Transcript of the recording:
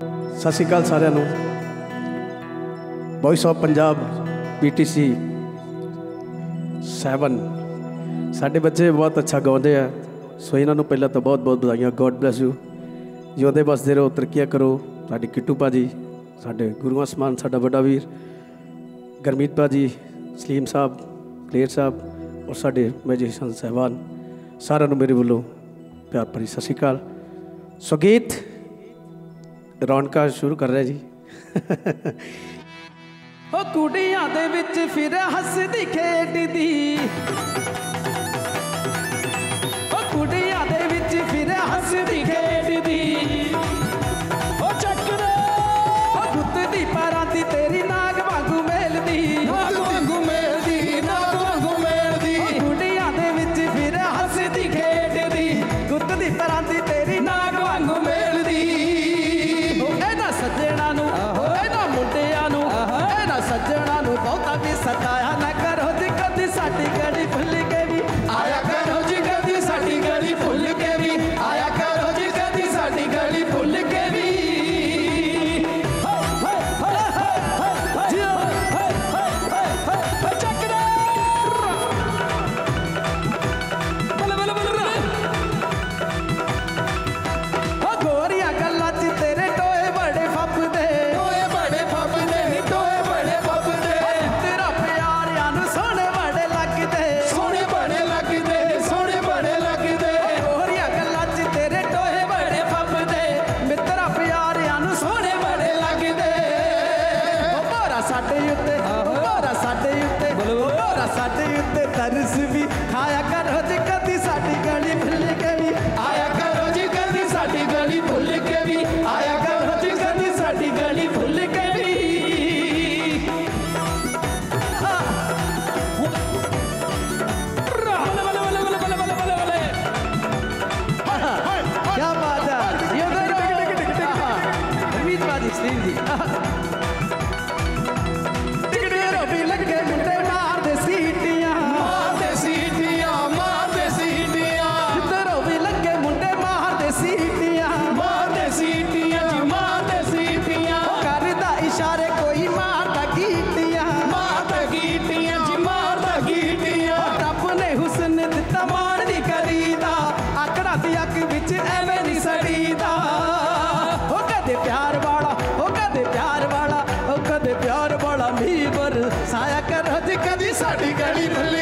ਸਤਿ ਸ਼੍ਰੀ ਅਕਾਲ ਸਾਰਿਆਂ ਨੂੰ। ਵੌਇਸ ਆਫ ਪੰਜਾਬ ਪੀਟੀਸੀ 7 ਸਾਡੇ ਬੱਚੇ ਬਹੁਤ ਅੱਛਾ ਗਾਉਂਦੇ ਆ। ਸੋ ਇਹਨਾਂ ਨੂੰ ਪਹਿਲਾਂ ਤਾਂ ਬਹੁਤ ਬਹੁਤ ਵਧਾਈਆਂ। ਗੋਡ ਬlesਸ ਯੂ ਜਿਉਂਦੇ ਬਸਦੇ ਰਹੋ, ਤਰੱਕੀਆਂ ਕਰੋ। ਸਾਡੀ ਕਿੱਟੂ ਭਾਜੀ, ਸਾਡੇ ਗੁਰੂਆਂ ਸਮਾਨ ਸਾਡਾ ਵੱਡਾ ਵੀਰ, ਗਰਮੀਤ ਭਾਜੀ, ਸਲੀਮ ਸਾਹਿਬ, ਕਲੇਰ ਸਾਹਿਬ ਔਰ ਸਾਡੇ ਮੈਜੀਸ਼ੀਅਨ ਸਹਿਬਾਨ, ਸਾਰਿਆਂ ਨੂੰ ਮੇਰੇ ਵੱਲੋਂ ਪਿਆਰ ਭਰੀ ਸਤਿ ਸ਼੍ਰੀ ਅਕਾਲ। ਸੋ ਗੀਤ ਰੌਣਕਾਂ ਸ਼ੁਰੂ ਕਰ ਰਿਹਾ ਜੀ ਉਹ ਕੁੜੀਆਂ ਦੇ ਵਿੱਚ ਫਿਰ ਹੱਸਦੀ ਖੇਡਦੀ ਉਹ ਕੁੜੀਆਂ ਦੇ ਵਿੱਚ ਫਿਰ ਹੱਸਦੀ ਖੇਡਦੀ यारो बहुता भी सताया ना करो दिक्कत साड़ी गड़ी भली ਸਾਡੇ ਉੱਤੇ ਉਹ ਮੋਰਾ ਸਾਡੇ ਉੱਤੇ ਉਹ ਮੋਰਾ ਸਾਡੇ ਉੱਤੇ ਤਰਸ ਵੀ ਖਾਇਆ ਕਰੋ ਜੀ ਕਦੀ ਸਾਡੀ ਗਲੀ ਭੁੱਲ ਕੇ ਵੀ ਆਇਆ ਕਰੋ ਜੀ ਕਦੀ ਸਾਡੀ ਗਲੀ ਭੁੱਲ ਕੇ ਵੀ ਆਇਆ ਕਰੋ ਜੀ ਕਦੀ ਸਾਡੀ ਗਲੀ ਭੁੱਲ ਕੇ ਵੀ क्या बात है ये देखो अमित बाजी स्लीम जी ਕਦੇ ਪਿਆਰ ਵਾਲਾ ਉਹ ਕਦੇ ਪਿਆਰ ਵਾਲਾ ਉਹ ਕਦੇ ਪਿਆਰ ਵਾਲਾ ਮੀਂਹ ਵਰਸਾਇਆ ਕਰੋ ਜੀ ਕਦੀ ਸਾਡੀ ਗਲੀ ਭੁੱਲ